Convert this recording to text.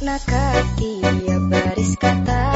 makna ketiak baris kata.